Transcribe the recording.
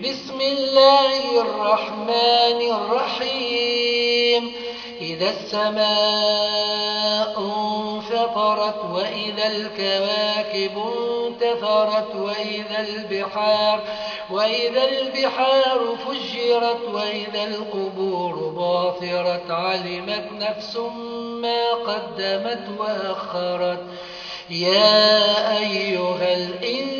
بسم الله الرحمن الرحيم. إذا السماء انفطرت وإذا الكواكب انتثرت وإذا البحار, وإذا البحار فجرت وإذا القبور باثرت علمت نفس ما قدمت وأخرت. يا أيها الإنسان